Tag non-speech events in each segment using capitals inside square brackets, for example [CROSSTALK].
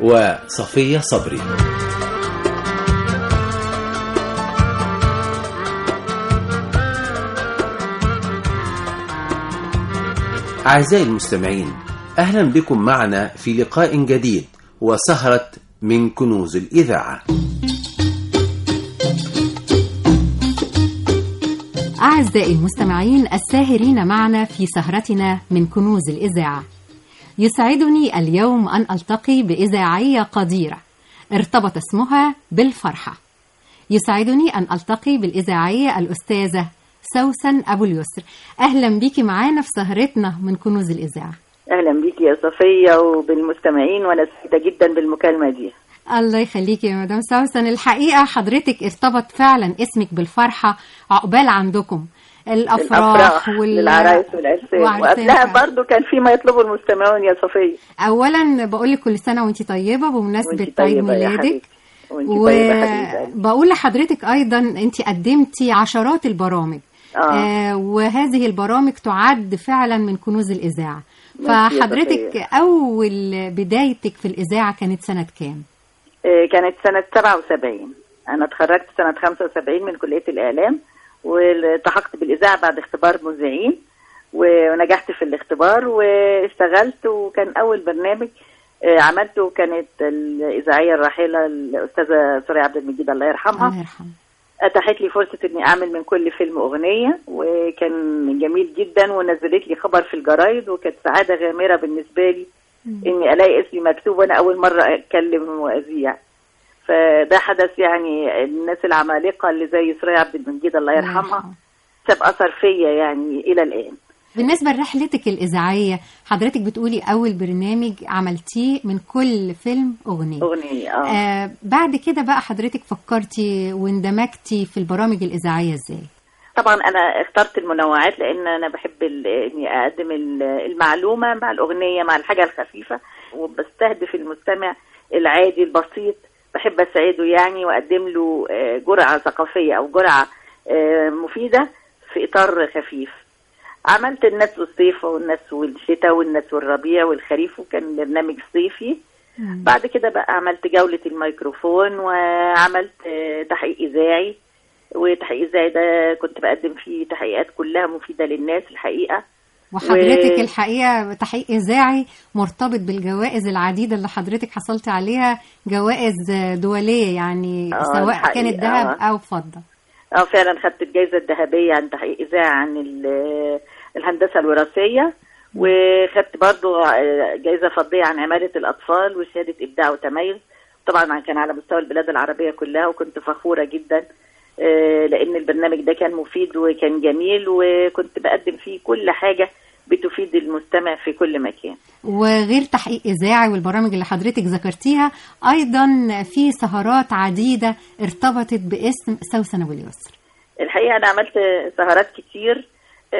وصفية صبري. أعزائي المستمعين أهلا بكم معنا في لقاء جديد وسهرة من كنوز الإذاعة. أعزائي المستمعين الساهرين معنا في سهرتنا من كنوز الإذاعة. يسعدني اليوم أن ألتقي بإذاعية قديرة ارتبط اسمها بالفرحة. يسعدني أن ألتقي بالإذاعية الأستاذة سوسن أبو اليسر. أهلا بيكي معانا في سهرتنا من كنوز الإذاعة. أهلا بيكي يا صفية وبالمستمعين وأنا سعيدة جدا بالمكالمة دي. الله يخليكي يا مدام سوسن. الحقيقة حضرتك ارتبط فعلا اسمك بالفرحة عقبال عندكم. الأفراح للعرايس والعرسان. وقبلها برضو كان في ما يطلبه المستمعون يا صفية. أولا بقول لك كل سنة وانت طيبة بمناسبة وانتي عيد ميلادك. وبقول لحضرتك أيضا انت قدمتي عشرات البرامج. آه. آه وهذه البرامج تعد فعلا من كنوز الإذاعة. فحضرتك. أول بدايتك في الإذاعة كانت سنة كام؟ آه، كانت سنة 77 أنا اتخرجت سنة 75 من كلية الإعلام. والتحقت بالإذاعة بعد اختبار مذيعين ونجحت في الاختبار واشتغلت وكان أول برنامج آه، عملته كانت الإذاعية الراحله الاستاذه سوريا عبد المجيد الله يرحمها. الله يرحمه أتاحت لي فرصة إني أعمل من كل فيلم أغنية وكان جميل جدا ونزلت لي خبر في الجرايد وكانت سعادة غامرة بالنسبة لي إني ألاقي اسمي مكتوب وأنا أول مرة أتكلم وأذيع. فده حدث يعني الناس العمالقة اللي زي سوريا عبد المجيد الله يرحمها ساب اثر فيا يعني إلى الآن. بالنسبة لرحلتك الإذاعية حضرتك بتقولي أول برنامج عملتيه من كل فيلم أغنية. أغنية آه, آه بعد كده بقى حضرتك فكرتي واندمجتي في البرامج الإذاعية إزاي؟ طبعا أنا اخترت المنوعات لأن أنا بحب إني أقدم ال- المعلومة مع الأغنية مع الحاجة الخفيفة وبستهدف المستمع العادي البسيط بحب اسعده يعني وأقدم له آه، جرعة ثقافية أو جرعة آه، مفيدة في إطار خفيف. عملت الناس والصيف والناس والشتاء والناس والربيع والخريف وكان برنامج صيفي. بعد كده بقى عملت جولة الميكروفون وعملت آه، تحقيق إذاعي. وتحقيق إذاعي ده كنت بقدم فيه تحقيقات كلها مفيدة للناس الحقيقة. وحضرتك و- الحقيقة تحقيق إذاعي مرتبط بالجوائز العديدة اللي حضرتك حصلت عليها جوائز دولية يعني آه، سواء الحقيقة، كانت ذهب. أو فضة. آه فعلا خدت الجائزة الذهبية عن تحقيق إذاعة عن ال- الهندسة الوراثية وخدت برضو آه، جائزة فضية عن عمالة الأطفال وشهادة إبداع وتميز. طبعا كان على مستوى البلاد العربية كلها وكنت فخورة جدا آه، لأن البرنامج ده كان مفيد وكان جميل وكنت بقدم فيه كل حاجة بتفيد المستمع في كل مكان. وغير تحقيق إذاعي والبرامج اللي حضرتك ذكرتيها أيضا في سهرات عديدة ارتبطت باسم سوسن ابو اليسر. الحقيقة أنا عملت سهرات كتير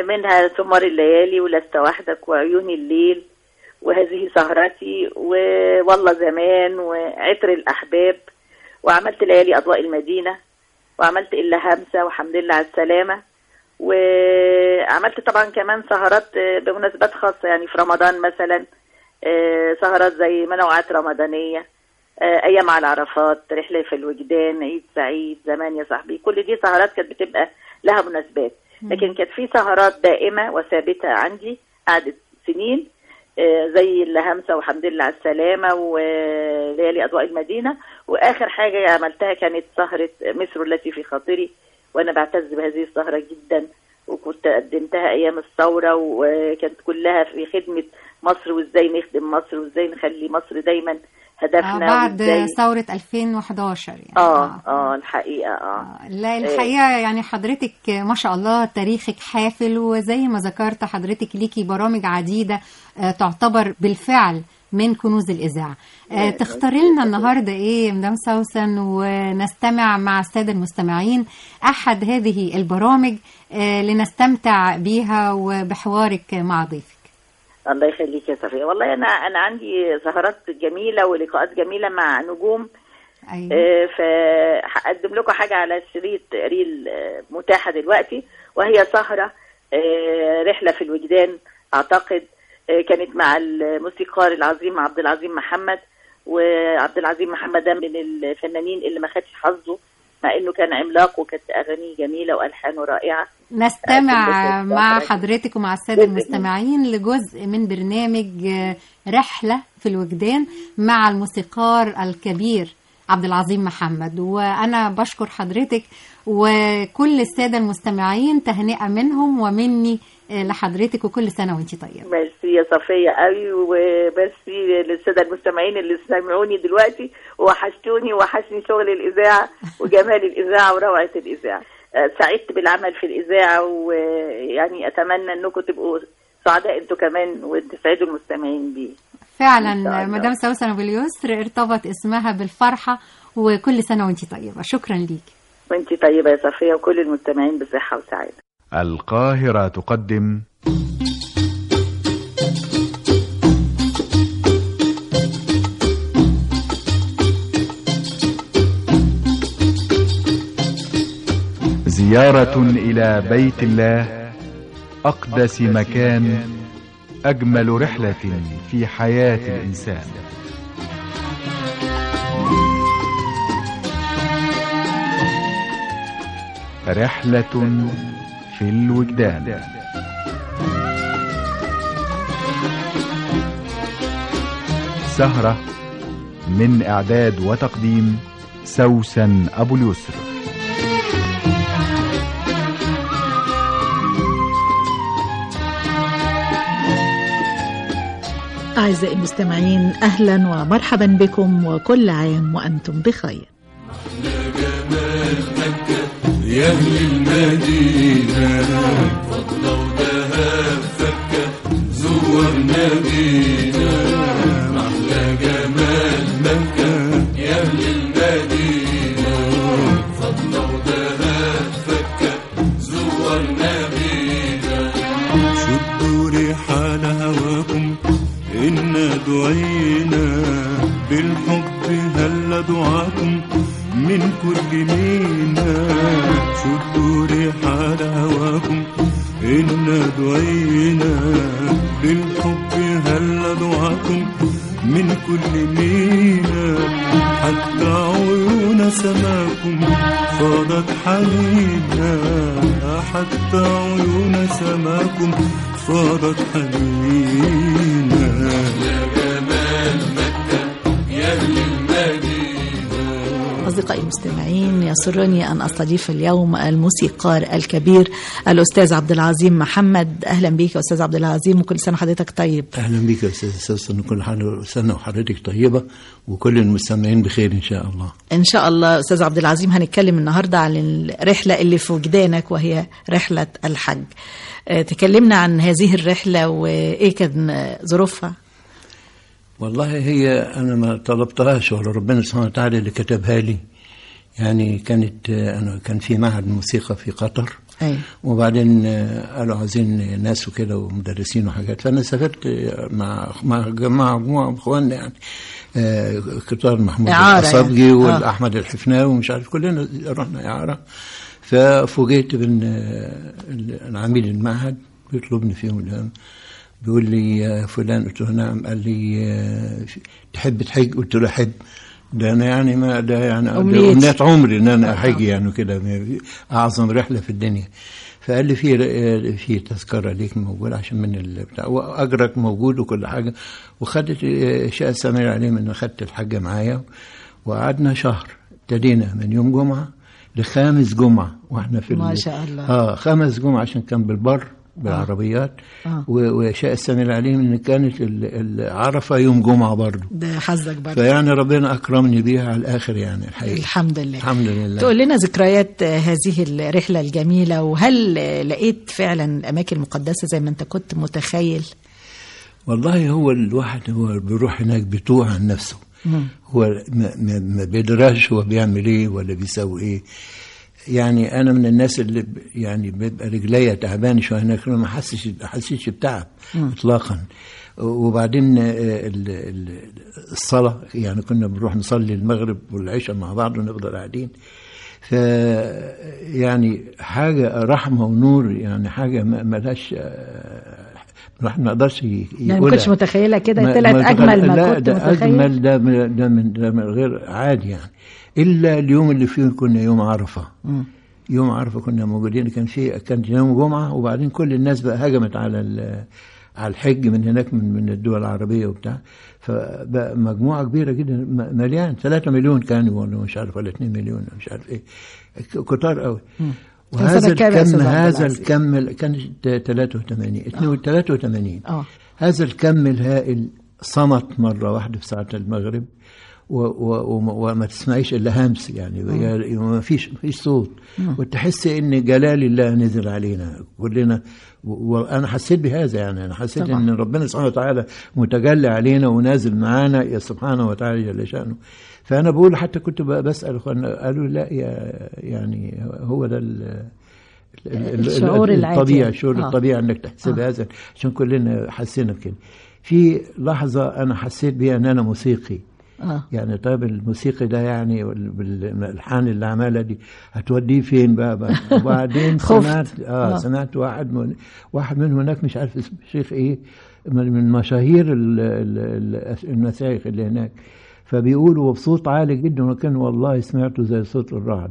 منها ثمار الليالي ولست وحدك وعيون الليل وهذه سهرتي ووالله زمان وعطر الأحباب وعملت ليالي أضواء المدينة. وعملت إلا همسة وحمد لله على السلامة. وعملت طبعا كمان سهرات بمناسبات خاصة يعني في رمضان مثلا آه، سهرات زي منوعات رمضانية آه، أيام على عرفات رحلة في الوجدان عيد سعيد زمان يا صاحبي. كل دي سهرات كانت بتبقى لها مناسبات. لكن كانت في سهرات دائمة وثابتة عندي قعدت سنين آه، زي الهمسة وحمد لله على السلامة وليالي أضواء المدينة. وآخر حاجة عملتها كانت سهرة مصر التي في خاطري وأنا بعتز بهذه السهرة جدا. وكنت قدمتها أيام الثورة وكانت كلها في خدمة مصر وإزاي نخدم مصر وإزاي نخلي مصر دايما آه هدفنا بعد وإزاي... ثورة 2011 يعني. آه آه. الحقيقة آه. لا الحقيقة يعني حضرتك ما شاء الله تاريخك حافل وزي ما ذكرت حضرتك ليكي برامج عديدة آه، تعتبر بالفعل من كنوز الإذاعة. آه، تختاري لنا النهاردة إيه مدام سوسن ونستمع مع السادة المستمعين أحد هذه البرامج آه، لنستمتع بيها وبحوارك مع ضيفك. الله يخليك يا صفية. والله أنا أنا عندي سهرات جميلة ولقاءات جميلة مع نجوم. أيوة. آه، فهقدم لكم حاجة على شريط ريل آه، متاحة دلوقتي وهي سهرة آه، رحلة في الوجدان أعتقد. كانت مع الموسيقار العظيم عبد العظيم محمد وعبد العظيم محمد ده من الفنانين اللي ما خدش حظه. مع إنه كان عملاق وكانت اغانيه جميلة وألحانه رائعة. نستمع أكيد مع. حضرتك ومع السادة المستمعين لجزء من برنامج آه، رحلة في الوجدان مع الموسيقار الكبير عبد العظيم محمد. وأنا بشكر حضرتك وكل السادة المستمعين تهنئة منهم ومني آه، لحضرتك وكل سنة وانت طيبة. ميرسي يا صفية قوي وميرسي للسادة المستمعين اللي سمعوني دلوقتي. وحشتوني وحشني شغل الإذاعة [LAUGHS] وجمال الإذاعة وروعة الإذاعة. آه، سعدت بالعمل في الإذاعة ويعني أتمنى أنكم تبقوا سعداء أنتوا كمان وتسعدوا المستمعين بيه. فعلا. مدام سوسن باليسر ارتبط اسمها بالفرحة وكل سنة وانت طيبة. شكرا ليك. وانت طيبة يا صفية وكل المستمعين بصحة وسعادة. القاهرة تقدم زيارة إلى بيت الله أقدس مكان أجمل رحلة في حياة الإنسان. رحلة في الوجدان. سهرة من إعداد وتقديم سوسن أبو اليسر. أعزائي المستمعين أهلا ومرحبا بكم وكل عام وأنتم بخير. يا أهل المدينة ودهب فكة إنا دعينا بالحب هل دعاكم من كل مينا؟ شدوا رحال هواكم إنا دعينا بالحب هل دعاكم من كل مينا؟ حتى عيون سماكم فاضت حنينا حتى عيون سماكم فاضت حنينا. أصدقائي المستمعين يسرني أن أستضيف اليوم الموسيقار الكبير الأستاذ عبد العظيم محمد. أهلا بك يا أستاذ عبد العظيم وكل سنة حضرتك طيب. أهلا بك يا أستاذ سوسن وكل حال سنة وحضرتك طيبة وكل المستمعين بخير إن شاء الله. إن شاء الله أستاذ عبد العظيم هنتكلم النهاردة عن الرحلة اللي في وجدانك وهي رحلة الحج. آه، تكلمنا عن هذه الرحلة وإيه كان ظروفها؟ والله هي أنا ما طلبتهاش ولا ربنا سبحانه وتعالى اللي كتبها لي. يعني كانت آه، أنا كان في معهد موسيقى في قطر أي. وبعدين آه، قالوا عايزين ناس وكده ومدرسين وحاجات فأنا سافرت آه، مع مع مجموعه من اخواننا يعني آه، كتار محمود الأصابجي يعني. آه. والأحمد الحفناوي ومش عارف كلنا رحنا إعارة ففوجئت بإن آه، العميد المعهد بيطلبني في يوم بيقول لي يا فلان قلت له نعم قال لي آه، تحب تحج قلت له أحب ده أنا يعني ما ده يعني. امنيه عمري إن أنا احج يعني كده أعظم رحلة في الدنيا. فقال لي في في تذكرة ليك موجودة عشان من البتاع وأجرك موجود وكل حاجة. وخدت شاء السميع عليه ان اخدت الحاجة معايا. وقعدنا شهر. ابتدينا من يوم جمعة لخامس جمعة. وإحنا في ما شاء الله. آه خمس جمعة عشان كان بالبر. بالعربيات. آه. و- ويشاء السميع العليم إن كانت ال- العرفة يوم جمعة برضه ده حظك برضه فيعني ربنا أكرمني بيها على الآخر يعني الحقيقة. الحمد لله. الحمد لله. تقول لنا ذكريات آه، هذه الرحلة الجميلة وهل آه، لقيت فعلا الأماكن المقدسة زي ما أنت كنت متخيل؟ والله هو الواحد هو بيروح هناك بيتوه عن نفسه. هو ما, بيدراش هو بيعمل إيه ولا بيسوي إيه. يعني أنا من الناس اللي يعني بيبقى رجليا تعبان شوية هناك ما حسش حسيتش بتعب. اطلاقا وبعدين آه، ال- ال- الصلاة يعني كنا بنروح نصلي المغرب والعشاء مع بعض ونفضل قاعدين ف يعني حاجة رحمة ونور يعني حاجة ما لهاش آه، الواحد ما يقدرش ي- يعني ما يقولها. كنتش متخيلة كده طلعت ما أجمل ما لا كنت متخيل أجمل ده من ده من ده من غير عادي يعني إلا اليوم اللي فيه كنا يوم عرفة. مم. يوم عرفة كنا موجودين كان في كان يوم جمعة وبعدين كل الناس بقى هجمت على على الحج من هناك من من الدول العربية وبتاع. فبقى مجموعة كبيرة جدا م- مليان. 3 مليون كانوا ولا مش عارف ولا 2 مليون مش عارف إيه. كتار قوي. وهذا الكم هذا؟ الكم كان 83 83 آه. هذا الكم الهائل صمت مرة واحدة في ساعة المغرب. وما- تسمعيش إلا همس يعني يعني ما فيش ما فيش صوت مم. وتحس إن جلال الله نزل علينا كلنا و- وأنا حسيت بهذا يعني أنا حسيت طبعا. إن ربنا سبحانه وتعالى متجلى علينا ونازل معانا يا سبحانه وتعالى جل شأنه فأنا بقول حتى كنت بقى بسأل إخواننا قالوا لا يا يعني هو ده ال- ال- ال- الشعور الطبيعي. الشعور آه. الطبيعي إنك تحسب آه. هذا عشان كلنا حسينا بكده في لحظة أنا حسيت بيها أن أنا موسيقي آه. يعني طيب الموسيقي ده يعني بالالحان اللي عملها دي هتوديه فين بقى, بقى [LAUGHS] وبعدين. سمعت آه آه. سمعت واحد من واحد منهم هناك مش عارف اسمه شيخ إيه؟ من من مشاهير ال- ال- ال- المشايخ اللي هناك. فبيقولوا بصوت عالي جدا وكان والله سمعته زي صوت الرعد.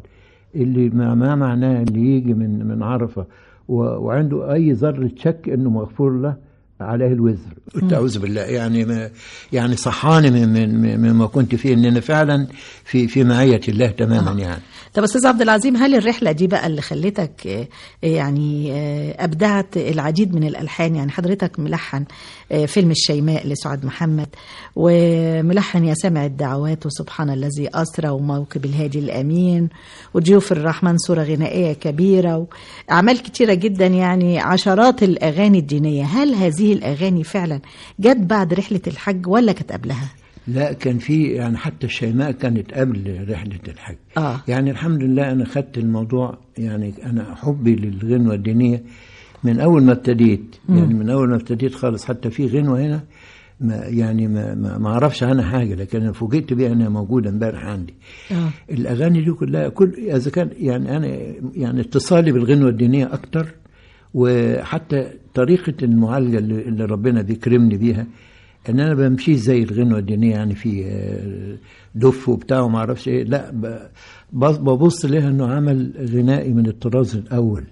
اللي ما, ما معناه اللي يجي من من عرفة. وعنده أي ذرة شك إنه مغفور له عليه الوزر. قلت أعوذ بالله. يعني ما يعني صحاني من من من- مما كنت فيه ان أنا فعلا في في معية الله تماما يعني. طب أستاذ عبد العظيم هل الرحلة دي بقى اللي خلتك آه، يعني آه، أبدعت العديد من الألحان يعني حضرتك ملحن آه، فيلم الشيماء لسعاد محمد وملحن يا سامع الدعوات وسبحان الذي أسرى وموكب الهادي الأمين وضيوف الرحمن صورة غنائية كبيرة وأعمال كتيرة جدا يعني عشرات الأغاني الدينية هل هذه الأغاني فعلا جت بعد رحلة الحج ولا كانت قبلها؟ لا كان في يعني حتى الشيماء كانت قبل رحلة الحج. آه. يعني الحمد لله أنا خدت الموضوع يعني أنا حبي للغنوة الدينية من أول ما ابتديت. يعني من أول ما ابتديت خالص حتى في غنوة هنا ما يعني ما ما, ما أعرفش عنها حاجة لكن أنا فوجئت بيها أنها موجودة امبارح عندي. آه. الأغاني دي كلها كل إذا كان يعني أنا يعني اتصالي بالغنوة الدينية أكتر وحتى طريقة المعالجة اللي, اللي ربنا بيكرمني بيها إن أنا بمشي زي الغنوة الدينية يعني في آه، دف وبتاع وما أعرفش إيه لا ببص لها إنه عمل غنائي من الطراز الأول.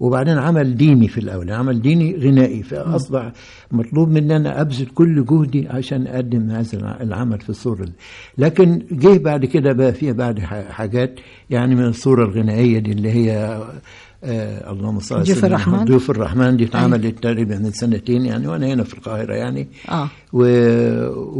وبعدين عمل ديني في الأول عمل ديني غنائي. فأصبح مطلوب مني أنا أبذل كل جهدي عشان أقدم هذا الع- العمل في الصورة دي. لكن جه بعد كده بقى فيها بعد حاجات يعني من الصورة الغنائية دي اللي هي آه اللهم صل على ضيوف سيدنا الرحمن. ضيوف الرحمن دي اتعملت تقريبا من سنتين يعني وأنا هنا في القاهرة يعني آه و...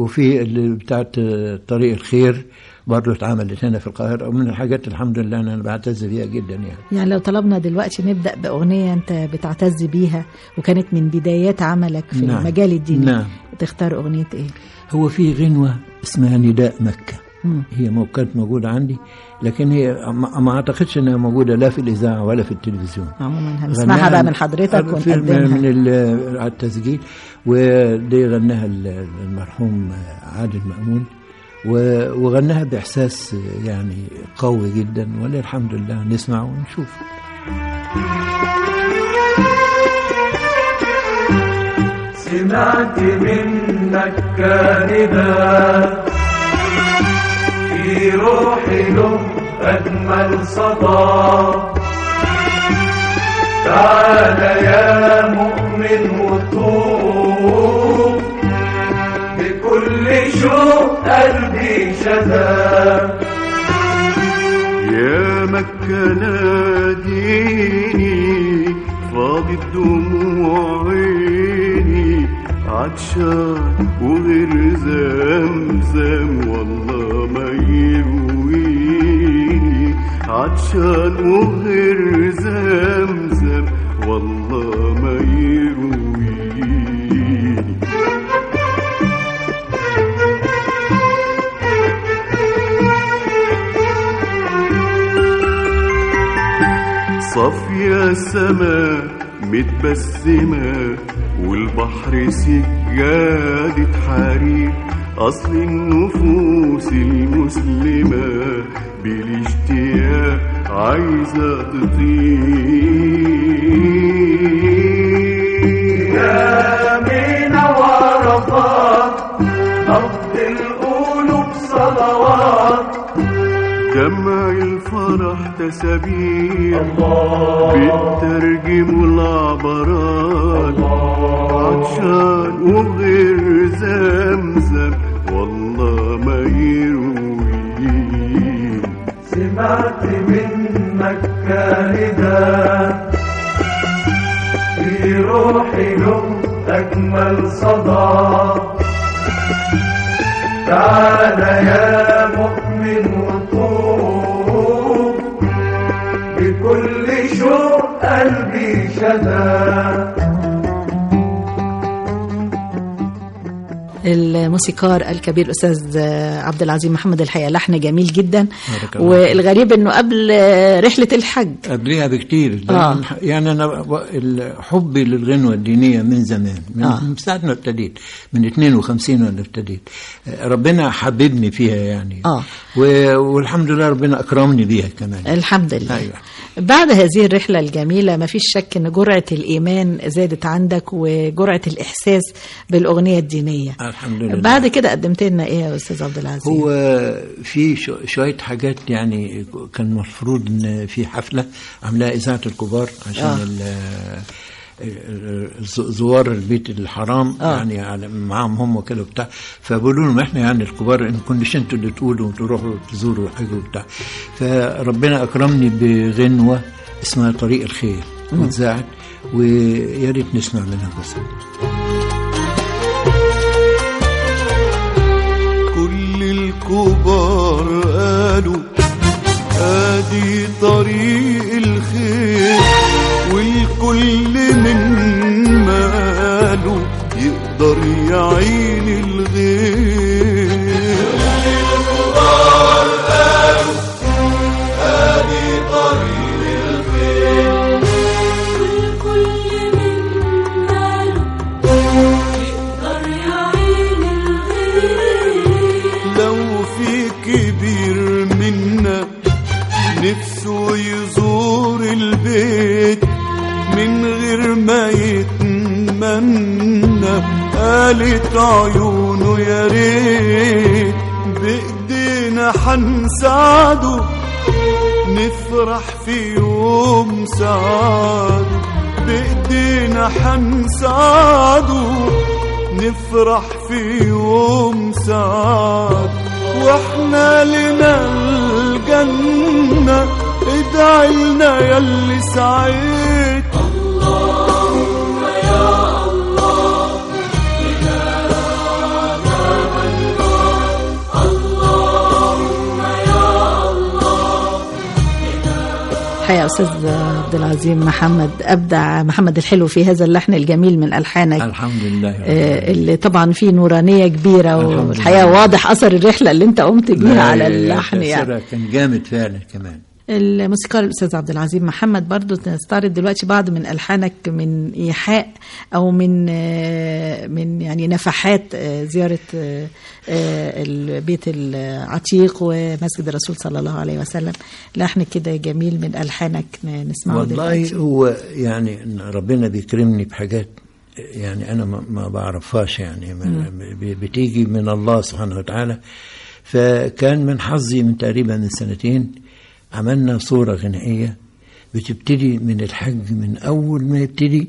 وفي اللي بتاعت آه، طريق الخير برضه اتعملت هنا في القاهرة ومن الحاجات الحمد لله أنا بعتز بيها جدا يعني يعني لو طلبنا دلوقتي نبدأ بأغنية أنت بتعتز بيها وكانت من بدايات عملك في نعم. المجال الديني نعم. تختار أغنية إيه؟ هو في غنوة اسمها نداء مم. هي مو- كانت موجودة عندي لكن هي ما أعتقدش أنها موجودة لا في الإذاعة ولا في التلفزيون. عموما هنسمعها بقى من حضرتك في من ونقدمها؟ ال- على التسجيل ودي غناها ال- المرحوم عادل مأمون وغناها بإحساس يعني قوي جدا ولله الحمد لله نسمع ونشوف. سمعت منك كانداء في روحي له أجمل صدى تعال يا مؤمن وطوب بكل شوق قلبي شذا يا مكة ناديني فاضي دموع عيني عطشان وغير زمزم والله ما يرويني عطشان وغير زمزم والله ما يرويني صافية سما متبسمة والبحر سجادة حرير أصل النفوس المسلمة بالاشتياق عايزة تطير. يا من ورطات دمع الفرح تسابيح بترجم العبرات عطشان وغير زمزم والله ما يرويني سمعت منك كاهدا في روحي له أجمل صدى تعال يا مؤمن وطوب بكل شوق قلبي شدا الموسيقار الكبير الأستاذ عبد العزيز محمد الحقيقة لحن جميل جدا. والغريب إنه قبل رحلة الحج قبلها بكتير آه. يعني أنا حبي للغنوة الدينية من زمان من, آه. ساعة ما ابتديت من 52 وأنا ابتديت آه، ربنا حببني فيها يعني و- والحمد لله ربنا أكرمني بيها كمان الحمد لله أيوة. بعد هذه الرحلة الجميلة ما فيش شك إن جرعة الإيمان زادت عندك وجرعة الإحساس بالأغنية الدينية. الحمد لله. بعد كده قدمت لنا إيه يا أستاذ عبد العزيز؟ هو في شو- شوية حاجات يعني كان المفروض إن في حفلة عاملاها إذاعة الكبار عشان آه. زوار البيت الحرام آه. يعني على- معاهم هم وكده وبتاع فبيقولوا لهم إحنا يعني الكبار إن كنتش أنتوا اللي تقولوا وتروحوا تزوروا حاجة وبتاع فربنا أكرمني بغنوة اسمها طريق الخير. واتذاعت ويا ريت نسمع منها بس كل الكبار قالوا آدي طريق الخير والكل من ماله يقدر يعين الغير ما يتمنى قالت عيونه يا ريت بإيدينا حنساعده نفرح في يوم سعاد بإيدينا حنساعده نفرح في يوم سعاد وإحنا لنا الجنة ادعي لنا يلي سعيد الحقيقة أستاذ عبد العزيز محمد أبدع محمد الحلو في هذا اللحن الجميل من ألحانك. الحمد لله آه، اللي طبعا فيه نورانية كبيرة الحمد والحقيقة لله. واضح أثر الرحلة اللي أنت قمت بيها على اللحن يعني. كان جامد فعلا كمان. الموسيقار الأستاذ عبد العزيز محمد برضو نستعرض دلوقتي بعض من ألحانك من إيحاء أو من آه، من يعني نفحات آه، زيارة آه، البيت العتيق ومسجد الرسول صلى الله عليه وسلم. لحن كده جميل من ألحانك ن- نسمعه والله دلوقتي. هو يعني ربنا بيكرمني بحاجات يعني أنا ما بعرفهاش يعني بتيجي من الله سبحانه وتعالى. فكان من حظي من تقريبا من سنتين عملنا صورة غنائية بتبتدي من الحج من أول ما يبتدي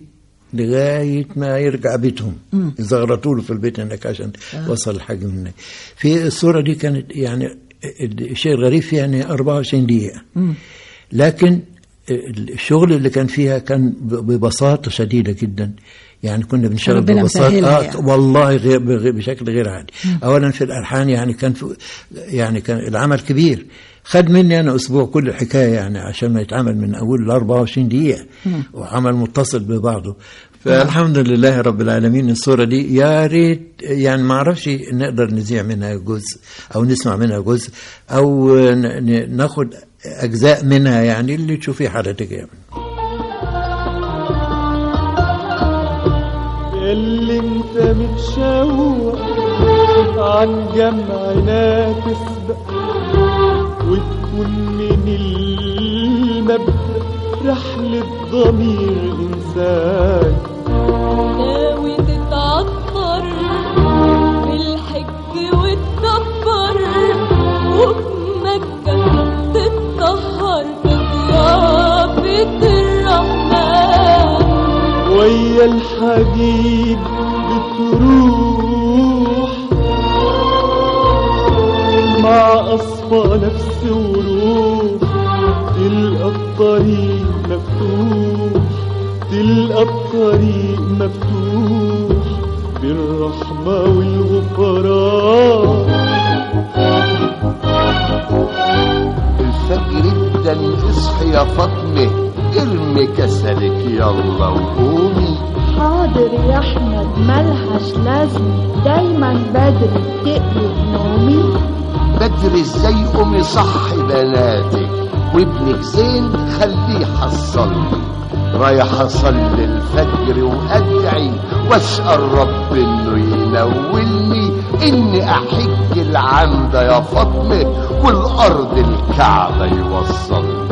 لغاية ما يرجع بيتهم مم. يزغرطوا له في البيت هناك عشان آه. وصل الحاج من هناك في الصورة دي كانت يعني الشيء الغريب فيها إن 24 دقيقة مم. لكن الشغل اللي كان فيها كان ب- ببساطة شديدة جدا يعني كنا بنشتغل ببساطة. مسهلها آه يعني. والله غير بشكل غير عادي. مم. اولا في الألحان يعني كان في يعني كان العمل كبير. خد مني أنا أسبوع كل الحكاية يعني عشان ما يتعمل من أول ل 24 دقيقة. وعمل متصل ببعضه. فالحمد لله رب العالمين الصورة دي. يا ريت يعني ما أعرفش نقدر نذيع منها جزء أو نسمع منها جزء أو ن- ن- ناخد أجزاء منها يعني اللي تشوفيه حضرتك يعني انت متشوق عن جمعنا تسبق وتكون من المبدأ رحلة ضمير إنسان ناوي تتعطر بالحج وتدبر وفي مكة تتطهر بضيافة الرحمن. ويا الحبيب بتروح مع أصفى نفس وروح تلقى الطريق مفتوح تلقى الطريق مفتوح بالرحمة والغفران. الفجر ابدا اصحي يا فاطمة ارمي كسلك يلا وقومي. حاضر يا احمد ملهاش لازمة. دايما بدري تقلب نومي. بدري إزاي قومي صح بناتك؟ وابنك زين خليه يحصلني رايح أصلي الفجر وأدعي وأسأل رب إنه ينولني. إني أحج العام ده يا فاطمه والأرض الكعبة يوصلني.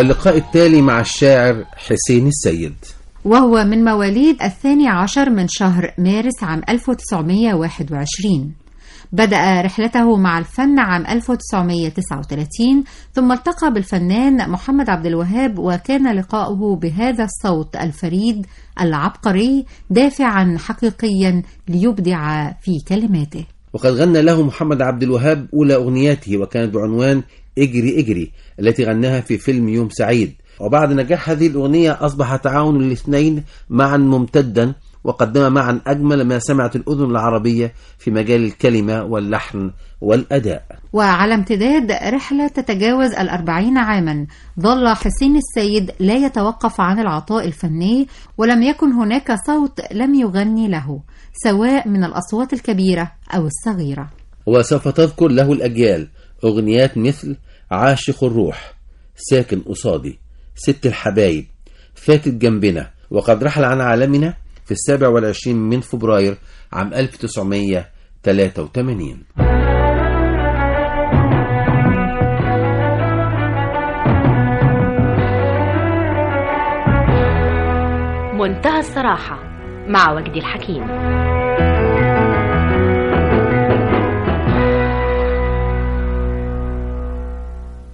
واللقاء التالي مع الشاعر حسين السيد. وهو من مواليد الثاني عشر من شهر مارس عام 1921 بدأ رحلته مع الفن عام 1939 ثم التقى بالفنان محمد عبد الوهاب وكان لقاؤه بهذا الصوت الفريد العبقري دافعا حقيقيا ليبدع في كلماته. وقد غنى له محمد عبد الوهاب أولى أغنياته وكانت بعنوان اجري اجري التي غناها في فيلم يوم سعيد. وبعد نجاح هذه الأغنية أصبح تعاون الاثنين معا ممتدا وقدم معا أجمل ما سمعت الأذن العربية في مجال الكلمة واللحن والأداء. وعلى امتداد رحلة تتجاوز الأربعين عاما ظل حسين السيد لا يتوقف عن العطاء الفني ولم يكن هناك صوت لم يغني له سواء من الأصوات الكبيرة أو الصغيرة. وسوف تذكر له الأجيال أغنيات مثل عاشق الروح ساكن قصادي ست الحبايب فاتت جنبنا وقد رحل عن عالمنا في السابع والعشرين من فبراير عام 1983 منتهى الصراحة مع وجدي الحكيم.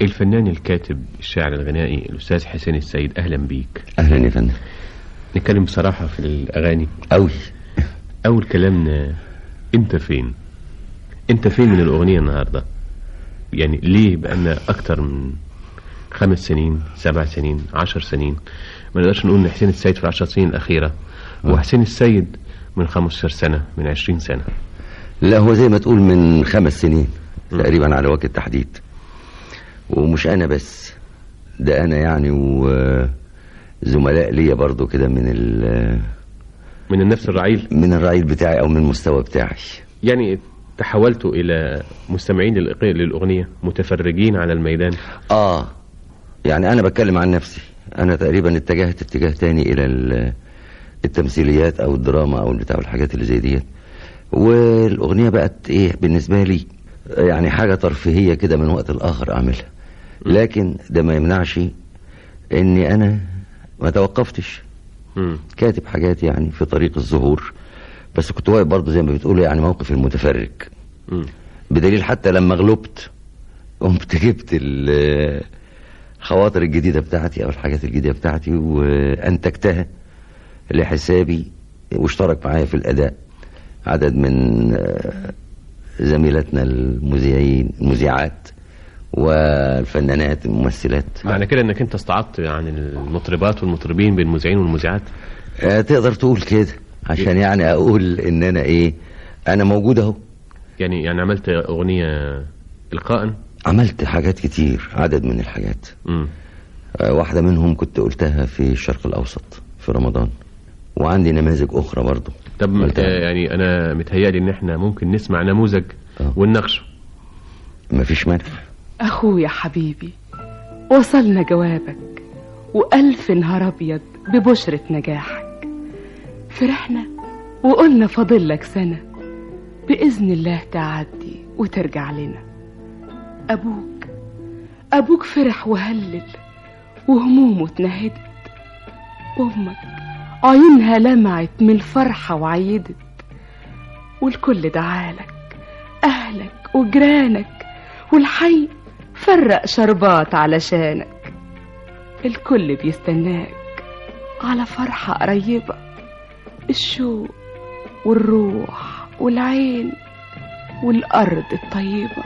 الفنان الكاتب الشاعر الغنائي الأستاذ حسين السيد أهلا بيك. أهلا يا فندم. نتكلم بصراحة في الأغاني. أوي أول كلامنا أنت فين؟ أنت فين من الأغنية النهاردة؟ يعني ليه؟ بقالنا أكتر من خمس سنين سبع سنين عشر سنين. ما نقدرش نقول إن حسين السيد في العشر سنين الأخيرة. وحسين السيد من 15 سنة من 20 سنة. لا هو زي ما تقول من خمس سنين تقريبا على وجه التحديد. ومش أنا بس ده أنا يعني وزملاء ليا برضو كده من ال من النفس الرعيل. من الرعيل بتاعي أو من المستوى بتاعي. يعني تحولتوا إلى مستمعين للأغنية متفرجين على الميدان. آه يعني أنا بتكلم عن نفسي. أنا تقريبا اتجهت اتجاه تاني إلى ال- التمثيليات أو الدراما أو البتاع والحاجات اللي زي ديت. والأغنية بقت إيه بالنسبة لي يعني حاجة ترفيهية كده من وقت لآخر أعملها. لكن ده ما يمنعش إني أنا ما توقفتش. كاتب حاجات يعني في طريق الظهور بس كنت واقف برضه زي ما بتقول يعني موقف المتفرج. بدليل حتى لما غلبت قمت [LAUGHS] جبت ال- الخواطر الجديدة بتاعتي أو الحاجات الجديدة بتاعتي وأنتجتها لحسابي واشترك معايا في الأداء عدد من آه، زميلاتنا المذيعين المذيعات والفنانات الممثلات. معنى كده إنك أنت استعضت عن المطربات والمطربين بالمذيعين والمذيعات؟ آه، تقدر تقول كده عشان يعني أقول إن أنا إيه أنا موجود أهو. يعني يعني عملت أغنية القاء؟ عملت حاجات كتير عدد من الحاجات. مم. آه، واحدة منهم كنت قلتها في الشرق الأوسط في رمضان. وعندي نماذج أخرى برضو. طب. آه، يعني أنا متهيألي إن إحنا ممكن نسمع نموذج ونناقشه. مفيش مانع. أخويا حبيبي وصلنا جوابك وألف نهار أبيض ببشرة نجاحك. فرحنا وقلنا فاضلك سنة بإذن الله تعدي وترجع لنا. أبوك أبوك فرح وهلل وهمومه اتنهدت. أمك عيونها لمعت من الفرحة وعيدت. والكل دعالك أهلك وجيرانك والحي فرق شربات علشانك الكل بيستناك على فرحة قريبة. الشوق والروح والعين والأرض الطيبة.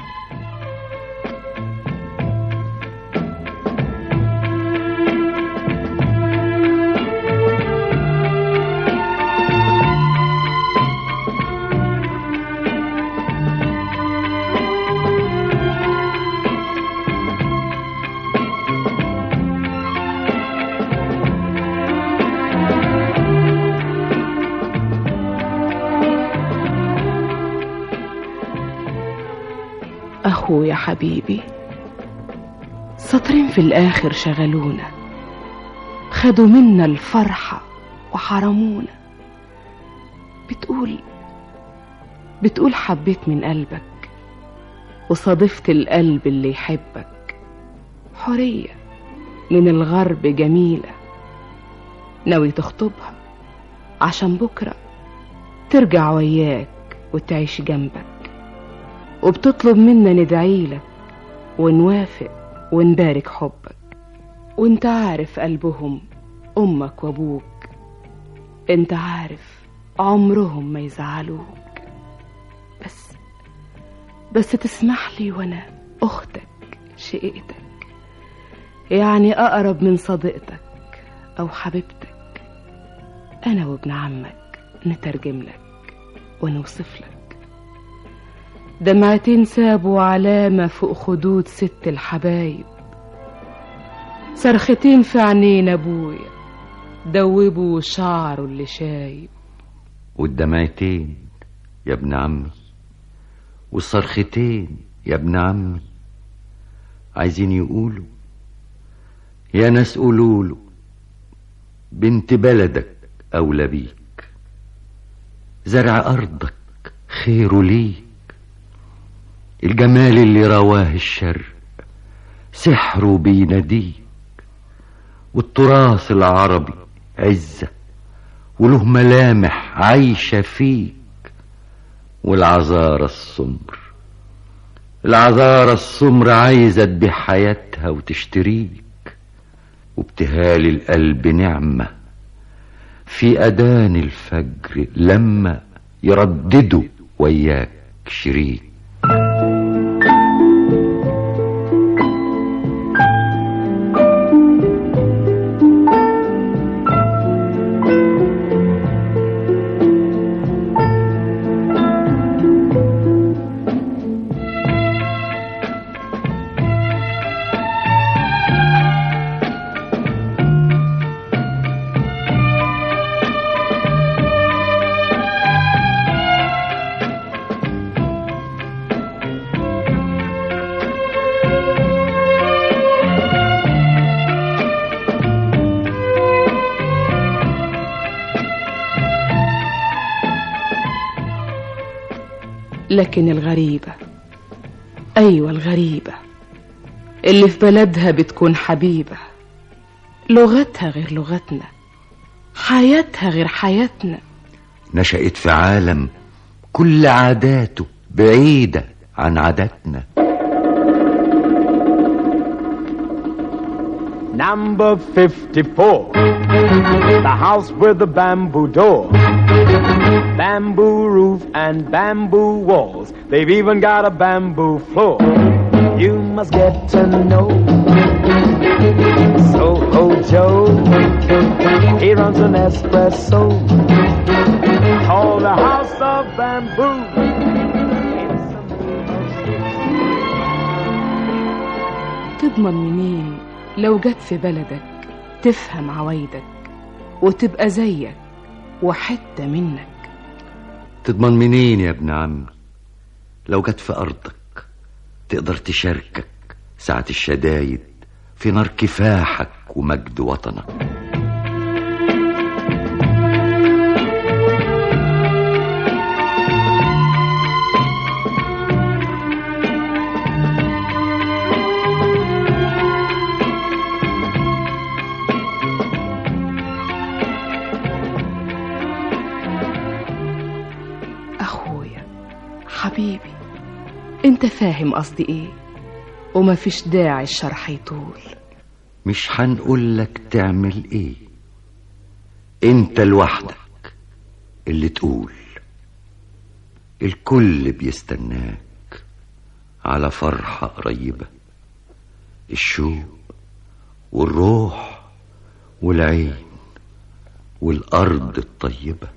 أخويا حبيبي. سطرين في الآخر شغلونا. خدوا منا الفرحة وحرمونا. بتقول بتقول حبيت من قلبك وصادفت القلب اللي يحبك. حرية من الغرب جميلة. ناوي تخطبها عشان بكرة ترجع وياك وتعيش جنبك. وبتطلب منا ندعيلك ونوافق ونبارك حبك. وانت عارف قلبهم أمك وأبوك. انت عارف عمرهم ما يزعلوك. بس بس تسمح لي وأنا أختك شقيقتك. يعني أقرب من صديقتك أو حبيبتك. أنا وابن عمك نترجم لك ونوصف لك. دمعتين سابوا علامة فوق خدود ست الحبايب. صرختين في عينين أبويا دوبوا شعره اللي شايب. والدمعتين يا ابن عمي والصرختين يا ابن عمي. عايزين يقولوا يا ناس قولوله بنت بلدك أولى بيك زرع أرضك خيره ليك. الجمال اللي رواه الشرق سحره بيناديك والتراث العربي عزة وله ملامح عايشة فيك والعذارى السمر العذارى السمر عايزة تبيع حياتها وتشتريك وابتهال القلب نعمة. في أذان الفجر لما يرددوا وياك شريك. لكن الغريبة. أيوة الغريبة. اللي في بلدها بتكون حبيبة. لغتها غير لغتنا. حياتها غير حياتنا. نشأت في عالم كل عاداته بعيدة عن عاداتنا. Number 54. The house with the bamboo door. Bamboo roof and bamboo walls. They've even got a bamboo floor. You must get to know Soho Joe. He runs an espresso. Called the house of bamboo. تضمن منين لو جت في بلدك تفهم عوايدك وتبقى زيك وحتة منك تضمن منين يا ابن عم لو جت في أرضك تقدر تشاركك ساعة الشدايد في نار كفاحك ومجد وطنك. حبيبي انت فاهم قصدي إيه؟ وما فيش داعي الشرح يطول. مش هنقول لك تعمل إيه. انت لوحدك اللي تقول. الكل بيستناك على فرحة قريبة. الشوق والروح والعين والأرض الطيبة.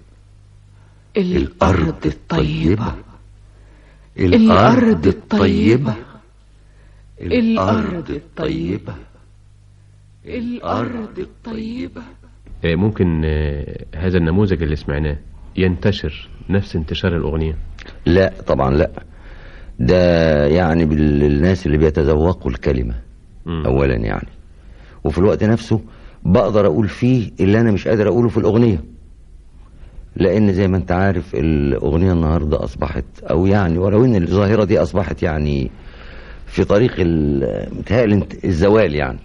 الأرض الطيبة. الأرض الطيبة. الأرض الطيبة. الأرض الطيبة. آه، ممكن آه، هذا النموذج اللي سمعناه ينتشر نفس انتشار الأغنية؟ لا طبعا لا. ده يعني بالناس اللي بيتذوقوا الكلمة مم. أولا يعني. وفي الوقت نفسه بقدر أقول فيه اللي أنا مش قادر أقوله في الأغنية. لأن زي ما أنت عارف الأغنية النهاردة أصبحت أو يعني ولو إن الظاهرة دي أصبحت يعني في طريق متهيألي انت- الزوال يعني.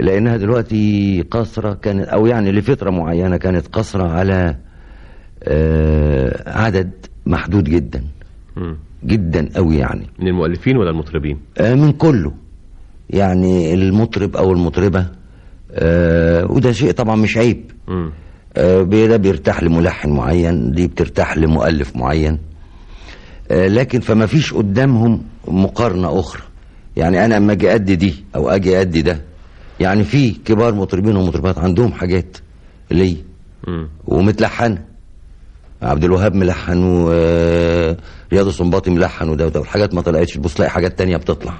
لأنها دلوقتي قاصرة كانت أو يعني لفترة معينة كانت قاصرة على آه، عدد محدود جدا. جدا قوي يعني. من المؤلفين ولا المطربين؟ آه، من كله. يعني المطرب أو المطربة آه، وده شيء طبعا مش عيب. مم. آه، ده بيرتاح لملحن معين دي بترتاح لمؤلف معين. آه، لكن فما فيش قدامهم مقارنة أخرى. يعني أنا أما أجي أدي دي أو أجي أدي ده يعني في كبار مطربين ومطربات عندهم حاجات لي مم. ومتلحنة. عبد الوهاب ملحن ورياض السنباطي ملحن وده وده والحاجات ما طلعتش تبص تلاقي حاجات تانية بتطلع.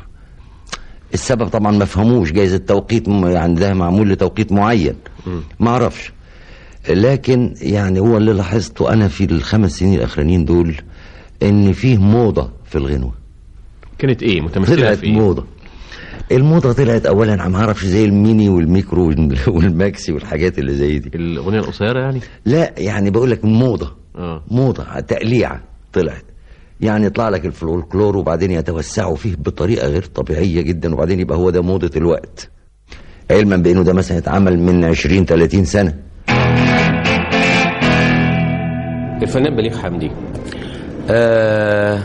السبب طبعا ما فهموش جايز التوقيت يعني ده معمول لتوقيت معين. ما أعرفش. لكن يعني هو اللي لاحظته أنا في الخمس سنين الأخرانيين دول إن فيه موضة في الغنوة. كانت إيه؟ متمثلة طلعت في إيه؟ موضة. الموضة طلعت اولا ما أعرفش زي الميني والميكرو وال- [LAUGHS] والماكسي والحاجات اللي زي دي. الأغنية القصيرة يعني؟ لا يعني بقول لك موضة. آه. موضة تقليعة طلعت. يعني يطلع لك الفولكلور وبعدين يتوسعوا فيه بطريقة غير طبيعية جدا وبعدين يبقى هو ده موضة الوقت. علما بأنه ده مثلا اتعمل من 20 30 سنة. الفنان بليغ حمدي. آه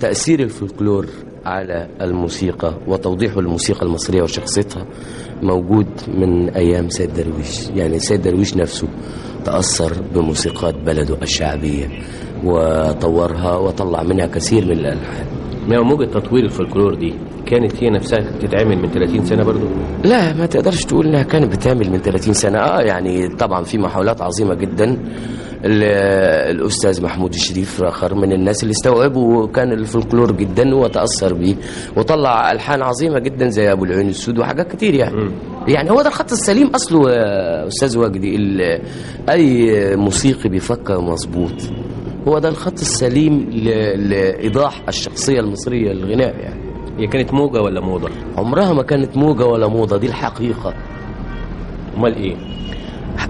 تأثير الفولكلور على الموسيقى وتوضيح الموسيقى المصرية وشخصيتها موجود من أيام سيد درويش. يعني سيد درويش نفسه تأثر بموسيقات بلده الشعبية وطورها وطلع منها كثير من الألحان. ما هو موجة تطوير الفولكلور دي؟ كانت هي نفسها بتتعمل من 30 سنة برضو؟ لا ما تقدرش تقول إنها كانت بتعمل من 30 سنة. آه يعني طبعا في محاولات عظيمة جدا. ال- الأستاذ محمود الشريف آخر من الناس اللي استوعبوا كان الفولكلور جدا وتأثر به وطلع ألحان عظيمة جدا زي أبو العين السود وحاجات كتير يعني. يعني هو ده الخط السليم أصله يا أستاذ وجدي أي موسيقي بيفكر مظبوط. هو ده الخط السليم ل- لإيضاح الشخصية المصرية للغناء يعني. هي كانت موجة ولا موضة؟ عمرها ما كانت موجة ولا موضة دي الحقيقة. أمال إيه؟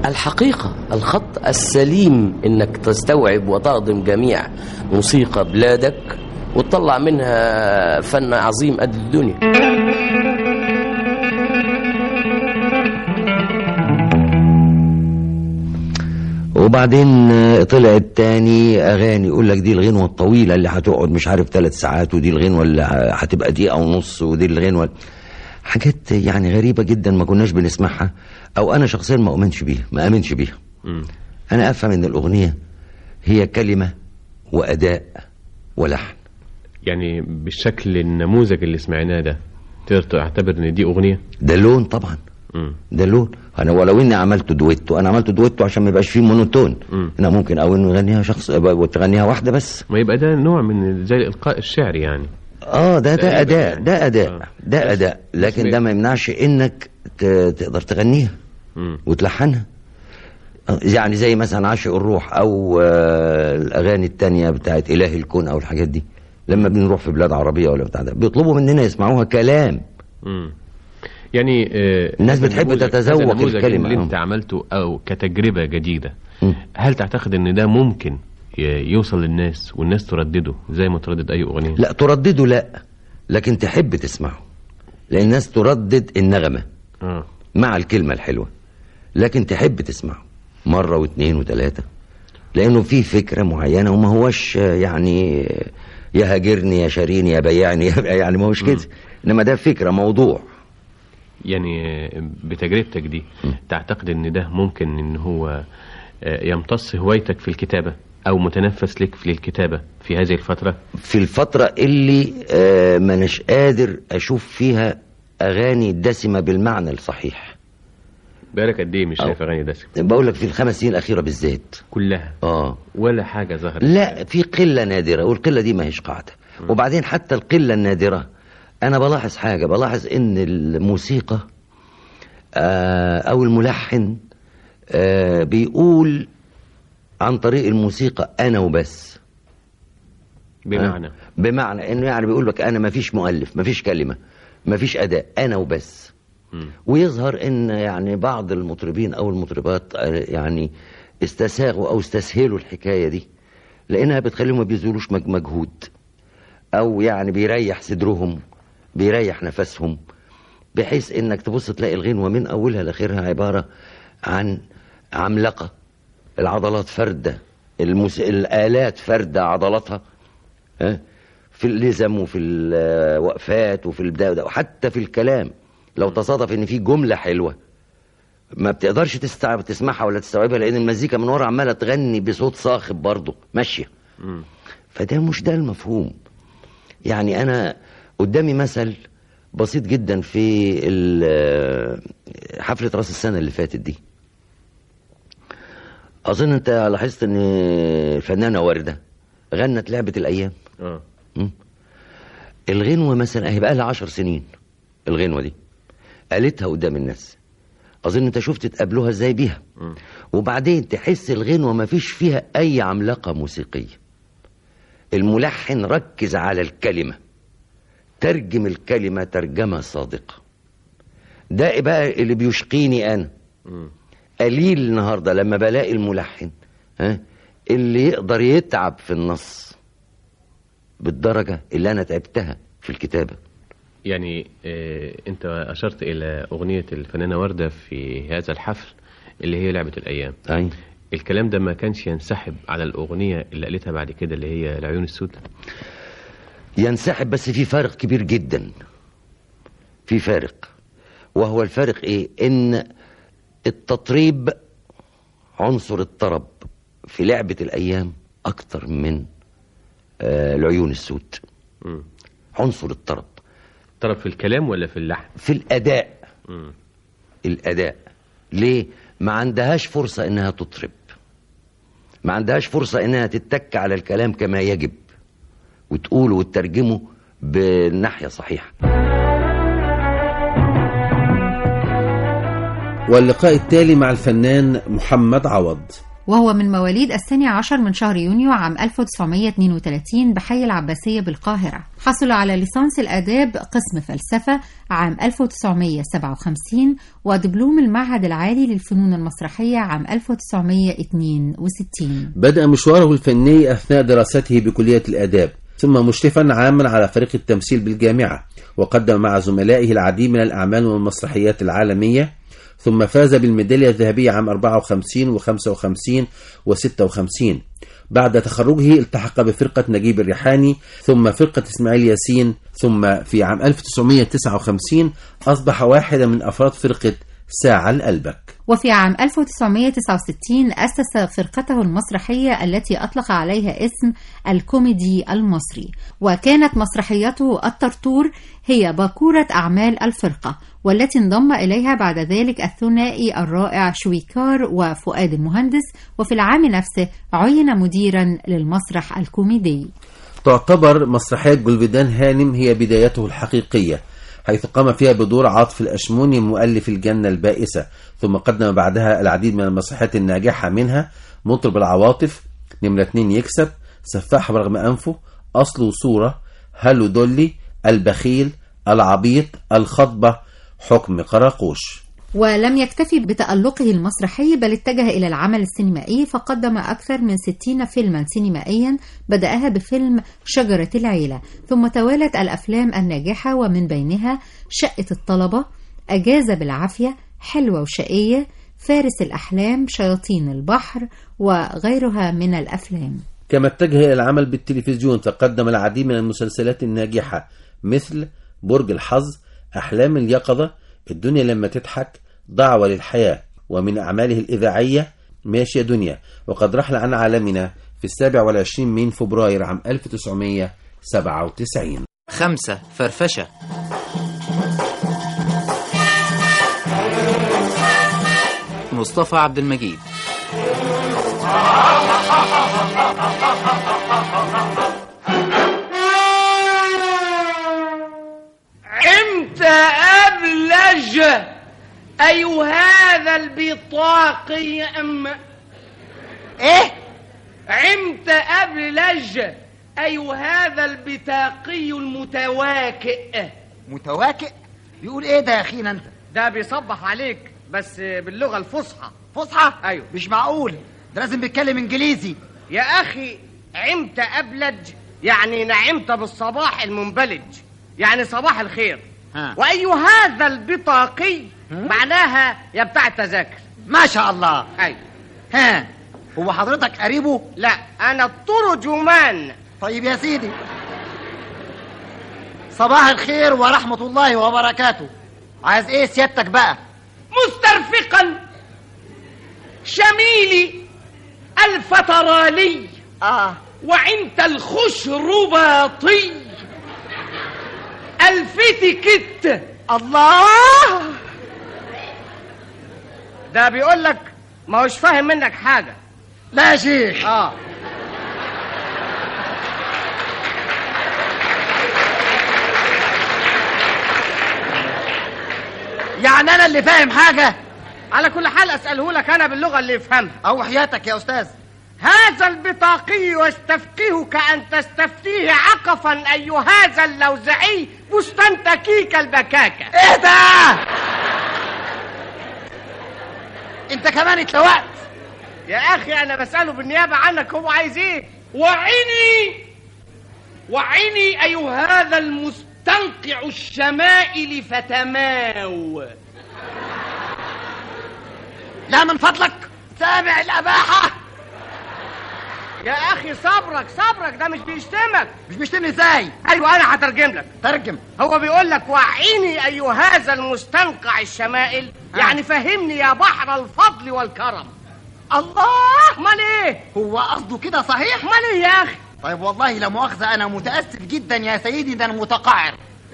الحقيقة الخط السليم إنك تستوعب وتهضم جميع موسيقى بلادك وتطلع منها فن عظيم قد الدنيا. وبعدين طلعت تاني أغاني يقول لك دي الغنوة الطويلة اللي هتقعد مش عارف ثلاث ساعات ودي الغنوة اللي هتبقى دقيقة ونص ودي الغنوة. حاجات يعني غريبة جدا ما كناش بنسمعها. أو أنا شخصيا ما أؤمنش بيها ما آمنش بيها. أنا أفهم إن الأغنية هي كلمة وأداء ولحن. يعني بالشكل النموذج اللي سمعناه ده تقدر تعتبر إن دي أغنية؟ ده لون طبعا. ده لون. أنا ولو إني عملت دويتو أنا عملت دويتو عشان ما يبقاش فيه monotone. أنا ممكن أو إنه يغنيها شخص وتغنيها واحدة بس. ما يبقى ده نوع من زي الالقاء الشعري يعني. آه ده ده أداء. ده أداء ده أداء. لكن ده ما يمنعش إنك تقدر تغنيها. وتلحنها. آه، يعني زي مثلا عاشق الروح أو آه، الأغاني التانية بتاعت إله الكون أو الحاجات دي. لما بنروح في بلاد عربية ولا بتاع ده. بيطلبوا مننا يسمعوها كلام. مم. يعني آه، الناس بتحب تتذوق الكلمة، اللي آه. انت عملته أو كتجربة جديدة. هل تعتقد إن ده ممكن يوصل للناس والناس تردده زي ما تردد أي أغنية؟ لا تردده لا. لكن تحب تسمعه. لأن الناس تردد النغمة. آه. مع الكلمة الحلوة. لكن تحب تسمعه مرة واثنين وثلاثة لأنه في فكرة معينة وما هوش آه، يعني آه، يا هاجرني يا شاريني يا بيعني [LAUGHS] يعني ما هوش كده. إنما ده فكرة موضوع. يعني آه، بتجربتك دي تعتقد إن ده ممكن إن هو يمتص هوايتك في الكتابة أو متنفس لك في الكتابة في هذه الفترة؟ في الفترة اللي آه، ما قادر أشوف فيها أغاني دسمة بالمعنى الصحيح. بقالك قد إيه مش شايف أغاني دسم بقول لك في الخمس سنين الأخيرة بالذات. كلها؟ آه. ولا حاجة ظهرت؟ لا في قلة نادرة والقلة دي ما هيش قاعدة. وبعدين حتى القلة النادرة أنا بلاحظ حاجة بلاحظ إن الموسيقى آه أو الملحن آه بيقول عن طريق الموسيقى أنا وبس. بمعنى؟ بمعنى إنه يعني بيقول لك أنا ما فيش مؤلف ما فيش كلمة ما فيش أداء أنا وبس. ويظهر إن يعني بعض المطربين أو المطربات آه، يعني استساغوا أو استسهلوا الحكاية دي لأنها بتخليهم ما بيبذلوش مج- مجهود أو يعني بيريح صدرهم بيريح نفسهم بحيث إنك تبص تلاقي الغنوة من أولها لآخرها عبارة عن عملقة العضلات فردة المس... الآلات فردة عضلاتها ها؟ في اللزم وفي الوقفات وفي البداية وحتى في الكلام لو تصادف إن في جملة حلوة ما بتقدرش تستوعب تسمعها ولا تستوعبها لأن المزيكا من ورا عمالة تغني بصوت صاخب برضه ماشية. فده مش ده المفهوم. يعني أنا قدامي مثل بسيط جدا في حفلة رأس السنة اللي فاتت دي. أظن أنت لاحظت إن الفنانة وردة غنت لعبة الأيام. آه. الغنوة مثلا اهي بقى لها 10 سنين الغنوة دي. قالتها قدام الناس. أظن أنت شفت تقابلوها إزاي بيها. وبعدين تحس الغنوه ما فيش فيها أي عملاقة موسيقية. الملحن ركز على الكلمة. ترجم الكلمة ترجمة صادقة. ده بقى اللي بيشقيني أنا. قليل النهارده لما بلاقي الملحن ها اللي يقدر يتعب في النص بالدرجة اللي أنا تعبتها في الكتابة. يعني آه، انت اشرت إلى اغنية الفنانة وردة في هذا الحفل اللي هي لعبة الأيام. أي. الكلام ده ما كانش ينسحب على الأغنية اللي قالتها بعد كده اللي هي العيون السود ينسحب بس في فارق كبير جدا. في فارق. وهو الفارق إيه؟ إن التطريب عنصر الطرب في لعبة الأيام أكتر من آه العيون السود. عنصر الطرب. طرب في الكلام ولا في اللحن؟ في الأداء. مم. الأداء. ليه؟ ما عندهاش فرصة إنها تطرب. ما عندهاش فرصة إنها تتك على الكلام كما يجب. وتقوله وتترجمه بالناحية صحيحة. واللقاء التالي مع الفنان محمد عوض. وهو من مواليد الثاني عشر من شهر يونيو عام 1932 بحي العباسية بالقاهرة. حصل على ليسانس الآداب قسم فلسفة عام 1957 ودبلوم المعهد العالي للفنون المسرحية عام 1962 بدأ مشواره الفني أثناء دراسته بكلية الآداب ثم مشرفا عاما على فريق التمثيل بالجامعة وقدم مع زملائه العديد من الأعمال والمسرحيات العالمية ثم فاز بالميدالية الذهبية عام 54 و55 و56 بعد تخرجه التحق بفرقة نجيب الريحاني ثم فرقة إسماعيل ياسين ثم في عام 1959 أصبح واحدا من أفراد فرقة ساعة الألبك وفي عام 1969 أسس فرقته المسرحية التي أطلق عليها اسم الكوميدي المصري وكانت مسرحيته الطرطور هي باكورة أعمال الفرقة والتي انضم إليها بعد ذلك الثنائي الرائع شويكار وفؤاد المهندس وفي العام نفسه عين مديرا للمسرح الكوميدي. تعتبر مسرحية جولفيدان هانم هي بدايته الحقيقية. حيث قام فيها بدور عاطف الأشموني مؤلف الجنة البائسة. ثم قدم بعدها العديد من المسرحيات الناجحة منها مطرب العواطف نمرة اتنين يكسب سفاح برغم أنفه أصل وصورة هلو دولي البخيل العبيط الخطبة حكم قراقوش. ولم يكتفي بتألقه المسرحي بل اتجه إلى العمل السينمائي فقدم أكثر من 60 فيلما سينمائيا بدأها بفيلم شجرة العيلة. ثم توالت الأفلام الناجحة ومن بينها شقة الطلبة أجازة بالعافية حلوة وشقية فارس الأحلام شياطين البحر وغيرها من الأفلام. كما اتجه إلى العمل بالتلفزيون فقدم العديد من المسلسلات الناجحة مثل برج الحظ أحلام اليقظة الدنيا لما تضحك دعوة للحياة ومن أعماله الإذاعية ماشية دنيا. وقد رحل عن عالمنا في السابع والعشرين من فبراير عام 1997 خمسة فرفشة. مصطفى عبد المجيد. إمتى أبلج أي هذا البطاقي ام إيه؟ إمتى ابلج أي هذا البطاقي المتواكئ؟ متواكئ؟ بيقول إيه ده يا أخينا أنت؟ ده بيصبح عليك بس باللغة الفصحى. فصحى؟ أيوه. مش معقول. ده لازم بيتكلم إنجليزي. يا أخي عمت ابلج يعني نعمت بالصباح المنبلج. يعني صباح الخير. ها. وأي هذا البطاقي معناها يا بتاع التذاكر. ما شاء الله. أيوه ها. هو حضرتك قريبه؟ لا أنا الترجمان. طيب يا سيدي. صباح الخير ورحمة الله وبركاته. عايز إيه سيادتك بقى؟ مسترفقا. شميلي. الفترالي. آه. وعند الخشرباطي. الفتكت الله! ده بيقول لك ما هوش فاهم منك حاجة. لا يا شيخ. آه. يعني أنا اللي فاهم حاجة؟ على كل حال اساله لك أنا باللغة اللي يفهمها. أو حياتك يا أستاذ. هذا البطاقي يستفقهك أن تستفتيه عقفا أي هذا اللوزعي بستان تكيك البكاكة إيه ده أنت كمان اتلوقت يا أخي أنا بسأله بالنيابة عنك هو عايز إيه وعيني! وعيني أي هذا المستنقع الشمائل فتماو. لا من فضلك. سامع الأباحة. يا أخي صبرك صبرك ده مش بيشتمك. مش بيشتمني إزاي؟ أيوه أنا هترجم لك. ترجم. هو بيقول لك وعيني اي هذا المستنقع الشمائل. آه. يعني فهمني يا بحر الفضل والكرم. الله أمال إيه؟ هو قصده كده صحيح؟ أمال إيه يا أخي؟ طيب والله لا مؤاخذة أنا متأسف جدا يا سيدي ده أنا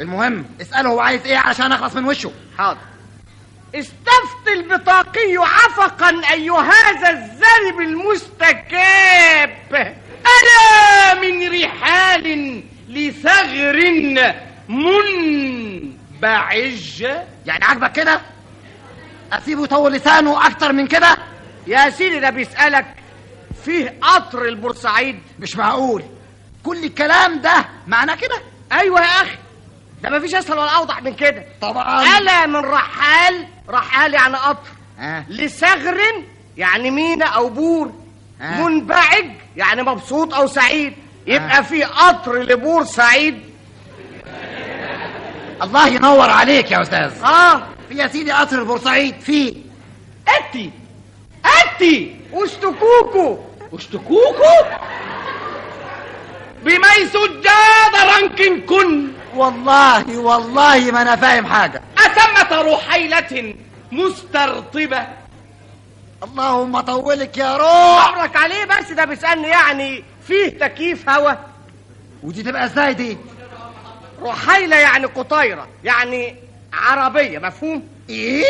المهم اسأله هو عايز إيه علشان أخلص من وشه. حاضر. استفت البطاقي عفقا أي هذا الزرب المستكاب ألا من رحال لثغر منبعج يعني عاجبك كده؟ أسيبه يطول لسانه أكتر من كده؟ يا سيدي ده بيسألك فيه قطر البورسعيد. مش معقول. كل الكلام ده معناه كده؟ أيوه يا أخي. ده مفيش أسهل ولا أوضح من كده. طبعا. ألا من رحال رحال يعني قطر. آه. لثغر يعني مينا أو بور. آه. منبعج يعني مبسوط أو سعيد. يبقى آه. في قطر لبور سعيد الله ينور عليك يا أستاذ. آه في يا سيدي قطر البورسعيد فيه اتي اتي واشتكوكو واشتكوكو بمي سجاد رنك كن. والله والله ما أنا فاهم حاجة. أثمة رحيلة مسترطبة. اللهم طولك يا روح. أمرك عليه بس ده بيسألني يعني فيه تكييف هوا. ودي تبقى إزاي دي؟ رحيلة يعني قطيرة يعني عربية مفهوم؟ إيه؟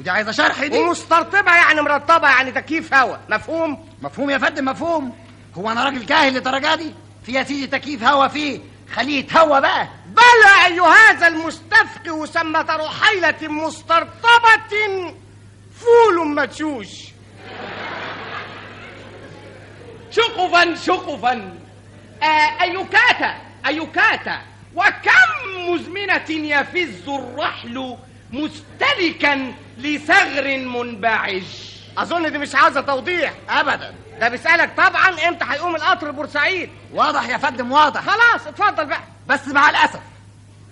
ودي عايزة شرح دي؟ ومسترطبة يعني مرطبة يعني تكييف هوا مفهوم؟ مفهوم يا فندم مفهوم. هو أنا راجل جاهل للدرجة دي؟ في يا سيدي تكييف هوا فيه خليه يتهوى بقى. بلى أي هذا المستفق ثمة رحيلة مسترطبة فول مدشوش. شقفا شقفا. آه أيكاتا أيكاتا. وكم مزمنة يفز الرحل مستلكا لثغر منبعج. أظن دي مش عايزة توضيح. أبدا. ده بيسألك طبعا إمتى هيقوم القطر بورسعيد واضح يا فندم واضح. خلاص اتفضل بقى. بس مع الأسف.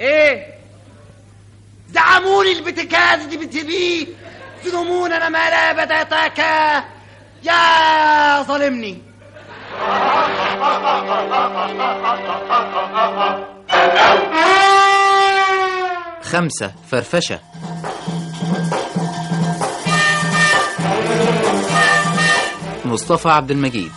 إيه؟ زعموني البتكاز دي بتبيه ظلمونا ما لا بدأتك. يا ظالمني. [LAUGHS] خمسة فرفشة. مصطفى عبد المجيد.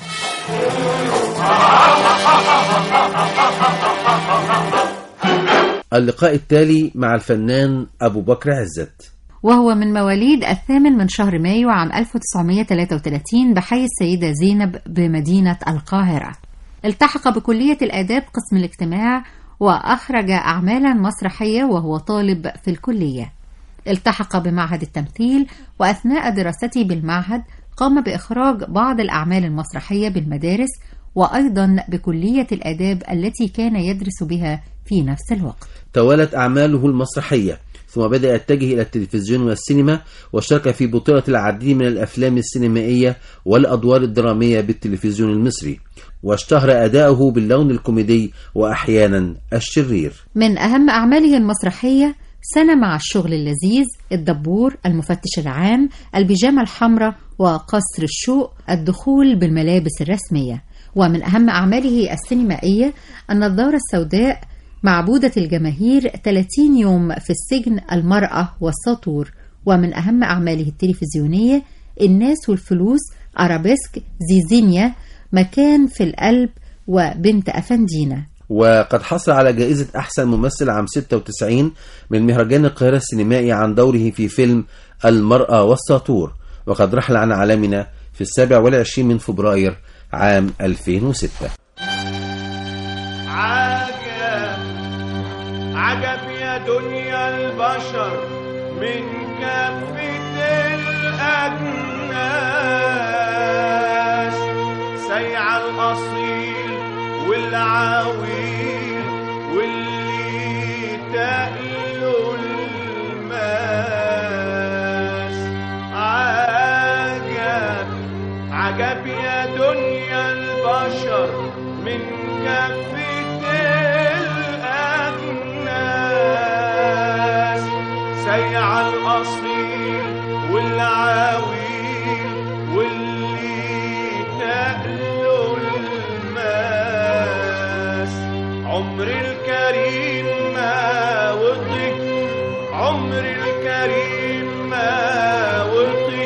اللقاء التالي مع الفنان أبو بكر عزت. وهو من مواليد الثامن من شهر مايو عام 1933 بحي السيدة زينب بمدينة القاهرة. التحق بكلية الآداب قسم الاجتماع وأخرج أعمالا مسرحية وهو طالب في الكلية. التحق بمعهد التمثيل وأثناء دراسته بالمعهد قام بإخراج بعض الأعمال المسرحية بالمدارس وأيضا بكلية الآداب التي كان يدرس بها في نفس الوقت. توالت أعماله المسرحية ثم بدأ يتجه إلى التلفزيون والسينما واشترك في بطولة العديد من الأفلام السينمائية والأدوار الدرامية بالتلفزيون المصري. واشتهر أداؤه باللون الكوميدي وأحيانا الشرير. من أهم أعماله المسرحية سنة مع الشغل اللذيذ الدبور المفتش العام البيجامة الحمراء وقصر الشوق الدخول بالملابس الرسمية. ومن أهم أعماله السينمائية النظارة السوداء معبودة الجماهير 30 يوم في السجن المرأة والسطور. ومن أهم أعماله التلفزيونية الناس والفلوس أرابيسك زيزينيا مكان في القلب وبنت أفندينا. وقد حصل على جائزة أحسن ممثل عام 96 من مهرجان القاهرة السينمائي عن دوره في فيلم المرأة والساطور وقد رحل عن عالمنا في السابع والعشرين من فبراير عام 2006 عجب عجب يا دنيا البشر من كافة الأجناس الأصيل والعويل واللي تقلوا الماس. عجب عجب يا دنيا البشر من كافة الأجناس سيع الأصيل والعويل واللي عمر الكريم ما وطي عمر الكريم ما وطي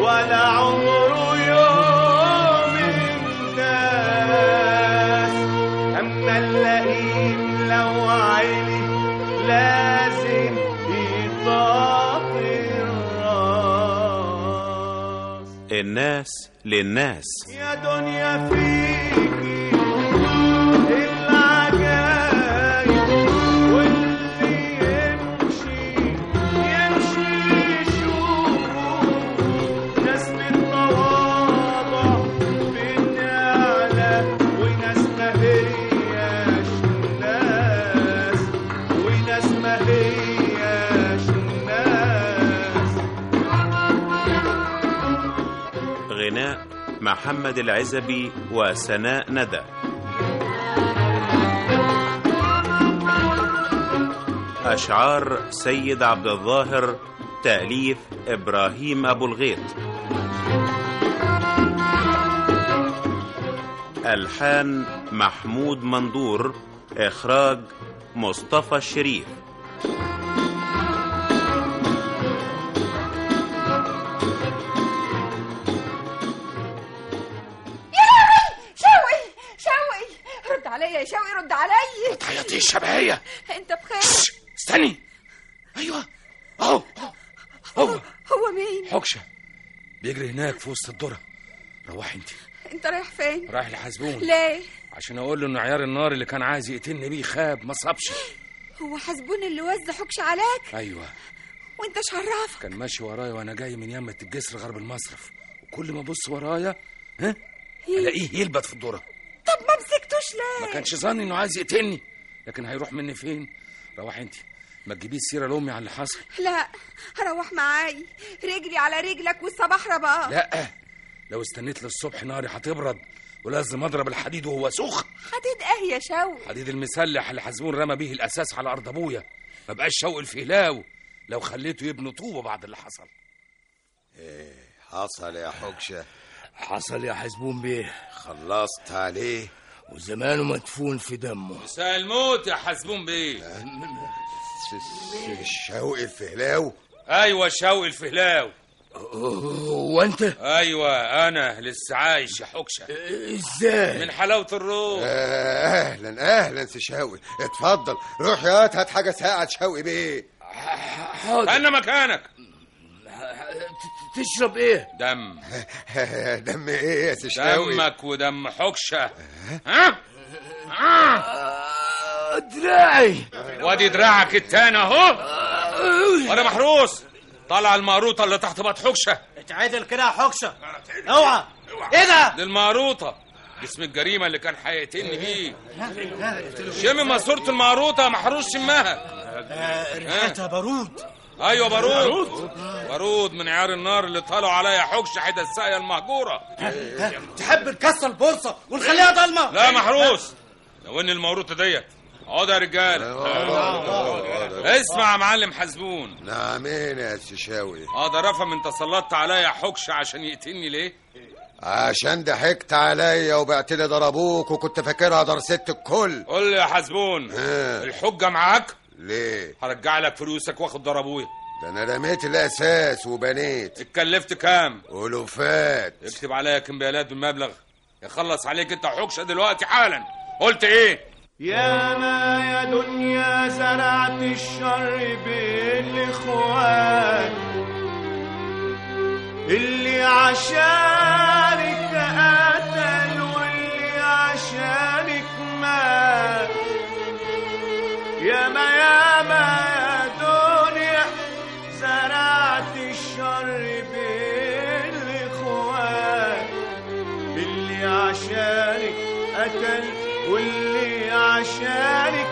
ولا عمره يوم الناس أما اللئيم لو عيني لازم يطاطي الراس. الناس للناس. يا دنيا فيكي غناء محمد العزبي وسناء ندى. أشعار سيد عبد الظاهر تأليف إبراهيم أبو الغيط. ألحان محمود مندور إخراج مصطفى الشريف. عليا ما تعيطيش يا بهية انت بخير. استني. أيوه. أهو. هو هو مين؟ حكشة. بيجري هناك في وسط الذرة روحي انت انت رايح فين؟ رايح لحزبون ليه؟ عشان أقول له ان عيار النار اللي كان عايز يقتلني بيه خاب ما صابش هو حسبون اللي وزع حكش عليك؟ أيوه. وانت إيش عرفك كان ماشي ورايا وأنا جاي من يمة الجسر غرب المصرف. وكل ما أبص ورايا ها؟ ألاقيه يلبط في الذرة طب ما مسكتوش ليه؟ ما كانش ظني إنه عايز يقتلني. لكن هيروح مني فين؟ روحي انت ما تجيبيش سيرة لأمي على اللي حصل لا هروح معاي. رجلي على رجلك والصباح رباح لا. لو استنيت للصبح ناري هتبرد ولازم أضرب الحديد وهو سخن. حديد إيه يا شوقي حديد المسلح اللي حزبون رمى بيه الأساس على أرض أبويا. ما بقاش شوق الفهلاو لو خليته يبني طوبة بعد اللي حصل. إيه حصل يا حكشة حصل يا حزبون بيه. خلصت عليه. وزمانه مدفون في دمه. مساء الموت يا حزبون بيه. شوقي الفهلاو. أيوه شوقي الفهلاو. وأنت؟ أيوه أنا لسه عايش يا حكشة. إزاي؟ من حلاوة الروح. آه، أهلا أهلا سي شوقي. اتفضل روح يا هات حاجة ساعه شوقي بيه. حاضر. أنا مكانك. تشرب إيه دم دم إيه يا سي شوقي دمك ودم حكشه ها آه، دراعي وادي دراعك التاني اهو وأنا محروس طلع المقروطه اللي تحت بط حكشه اتعدل كده يا حكشه اوعى إيه ده دي المقروطه اسم الجريمه اللي كان هيقتلني بيه شم ماسوره المقروطه محروس شمها ريحتها بارود أيوه بارود بارود من عيار النار اللي طالوا عليا حكشه حدا الساقيه المهجورة. تحب نكسر البورصة ونخليها ضلمة. لا محروس. لو ان الموروثه ديت. اقعد يا رجاله اسمع يا معلم حزبون. نعمين يا سي شوقي آه ده رفم انت سلطت عليا حكشه عشان يقتلني ليه؟ عشان ضحكت عليا وبعت لي ضربوك وكنت فاكرها دار ست الكل. قول لي يا حزبون الحجة معاك؟ ليه؟ هرجع لك فلوسك واخد ضربويا ده أنا رميت الأساس وبنيت. اتكلفت كام؟ ألوفات. اكتب عليا كمبيالات بالمبلغ. يخلص عليك انت حكشه دلوقتي حالا. قلت إيه؟ يا ما يا دنيا زرعت الشر بين الإخوان. اللي عشانك قتل واللي عشانك مات. يا ما عشانك قتل واللي عشانك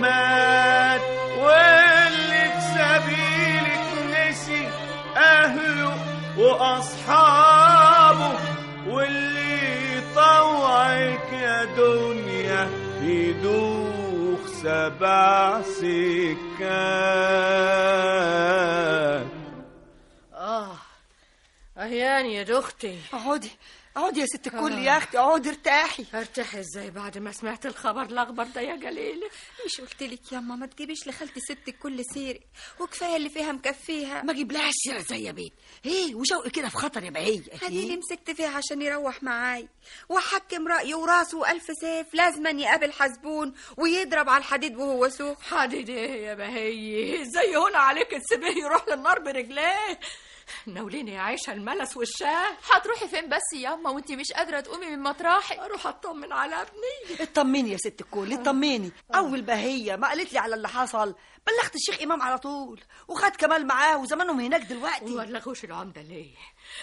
مات. واللي في سبيلك نسي أهله وأصحابه. واللي طوعك يا دنيا يدوخ سبع سكات آه أهياني يا دختي. اقعدي اقعدي يا ست الكل يا أختي اقعدي ارتاحي. ارتاحي إزاي بعد ما سمعت الخبر الأخبر ده يا جليله مش قلت لك ياما ما تجيبيش لخالتي ست الكل سيري. وكفاية اللي فيها مكفيها. ما جيبلهاش سيرة زي يا بيت إيه وشوقي كده في خطر يا بهيه هدي اللي مسكت فيها عشان يروح معاي. وحكم رأيه ورأسه وألف سيف لازما يقابل حزبون ويضرب على الحديد وهو سوق. حديد إيه يا بهيه زي هنا عليك تسيبيه يروح للنار برجليه. [LAUGHS] ناوليني يا عيشه الملس والشاه. هتروحي فين بس ياما وانتي مش قادرة تقومي من مطرحك؟ أروح أطمن على ابني. اطمني يا ست الكل اطمني. أول بهيه ما قالت لي على اللي حصل بلغت الشيخ إمام على طول وخد كمال معاه وزمانهم هناك دلوقتي. وما بلغوش العمدة ليه؟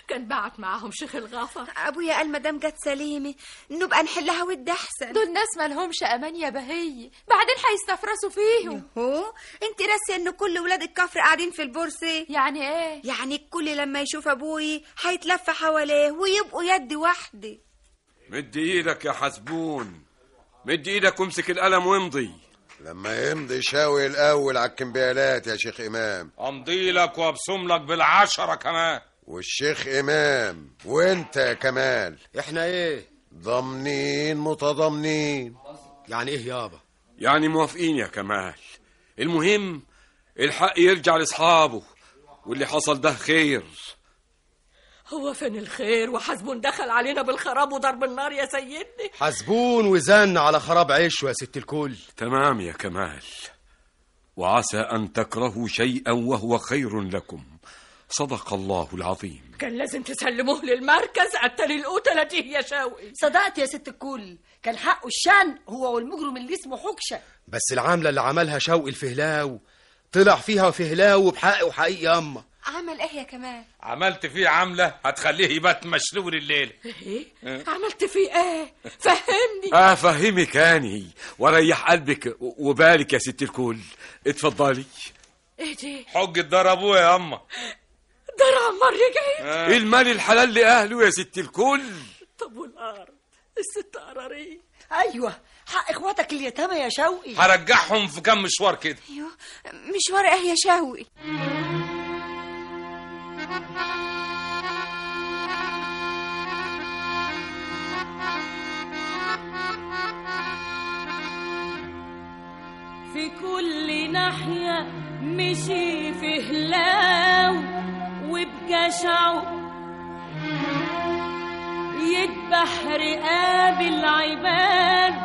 كان بعت معاهم شيخ الغفر أبويا قال مدام جت سليمة نبقى نحلها ود أحسن. دول ناس مالهمش أمان يا بهيه بعدين هيستفرسوا فيهم. هو أنت راسية ان كل ولاد الكفر قاعدين في البورصة؟ يعني إيه؟ يعني الكل لما يشوف أبوي هيتلف حواليه ويبقوا يد واحدة مد إيدك يا حزبون مد إيدك وامسك القلم وامضي. لما يمضي شاوي الأول على الكمبيالات يا شيخ إمام. أمضي لك وأبصم لك بالعشرة كمان. والشيخ إمام وأنت يا كمال؟ إحنا إيه؟ ضامنين متضامنين. يعني إيه يابا؟ يعني موافقين يا كمال. المهم الحق يرجع لأصحابه واللي حصل ده خير. هو فين الخير؟ وحسبون دخل علينا بالخراب وضرب النار يا سيدني حسبون وزن على خراب عيشه يا ست الكل. تمام يا كمال. وعسى أن تكرهوا شيئا وهو خير لكم. صدق الله العظيم. كان لازم تسلموه للمركز. قتل القتلة دي يا شوقي صدقت يا ست الكل. كان حقه الشان هو والمجرم اللي اسمه حكشة. بس العاملة اللي عملها شوقي الفهلاو. طلع فيها فهلاو بحق وحقيقي ياما عمل إيه يا كمال؟ عملت فيه عملة هتخليه يبات مشلول الليل. إيه؟ عملت فيه إيه؟ فهمني. افهمك آني. واريح قلبك وبالك يا ست الكل. اتفضلي. إيه دي؟ حج الدار أبويا يا أما. دار عمار رجعت المال الحلال لأهله يا ست الكل؟ طب والأرض؟ الست قرارين أيوه. حق إخواتك اليتامى يا شوقي. هرجعهم في كام مشوار كده. أيوه. مشوار إيه يا شوقي؟ في كل ناحية مشي في هلاو وبجشعه يذبح رقاب العباد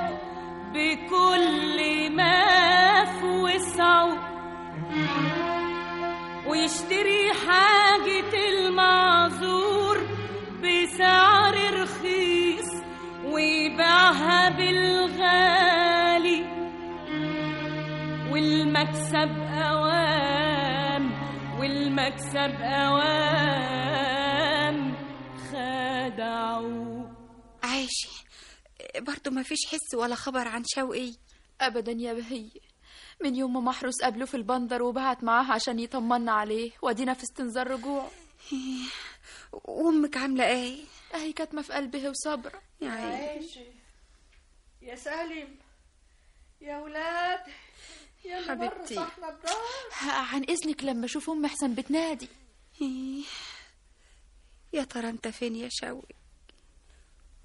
بكل ما في وسعه ويشتري حاجة المعذور بسعر رخيص ويبيعها بالغالي. والمكسب أوام والمكسب أوام خدعوا. عايشي برضه ما فيش حس ولا خبر عن شوقي؟ ابدا يا بهي. من يوم ما محروس قابله في البندر وبعت معاه عشان يطمنا عليه وادينا في استنزار رجوع. [LAUGHS] وامك عاملة إيه؟ أهي كاتمة في قلبها وصبره يا عيني. عايشة. يا سالم. يا ولاد. يا حبيبتي. عن إذنك لما أشوف أم أحسن بتنادي. يا ترى أنت فين يا شوقي؟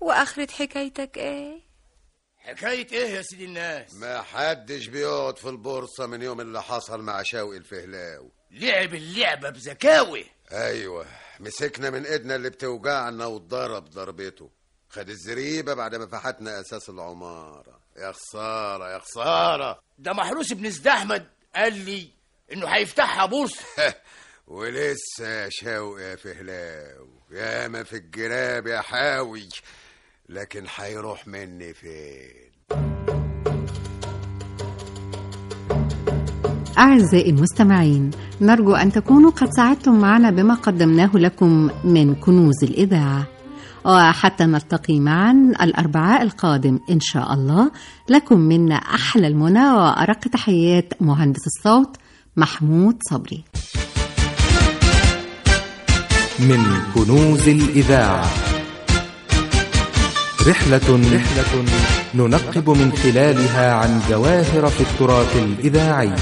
وآخرة حكايتك إيه؟ حكاية إيه يا سيدي الناس؟ ما حدش بيقعد في البورصة من يوم اللي حصل مع شوقي الفهلاوي. لعب اللعبة بذكاوة أيوه مسكنا من إيدنا اللي بتوجعنا واتضرب ضربته. خد الزريبة بعد ما فحتنا أساس العمارة. يا خسارة يا خسارة. ده محروس ابن زد أحمد. قال لي إنه هيفتحها بورصة [LAUGHS] ولسه يا شوقي يا فهلاوي ياما في الجراب يا حاوي لكن هيروح مني فين؟ أعزائي المستمعين نرجو أن تكونوا قد ساعدتم معنا بما قدمناه لكم من كنوز الإذاعة. وحتى نلتقي معا الأربعاء القادم إن شاء الله. لكم منا أحلى المنى وأرق تحيات مهندس الصوت محمود صبري. من كنوز الإذاعة. رحلة رحلة ننقب من خلالها عن جواهر في التراث الإذاعي.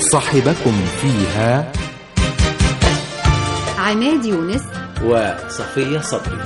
صاحبكم فيها. عماد يونس وصفية صبري.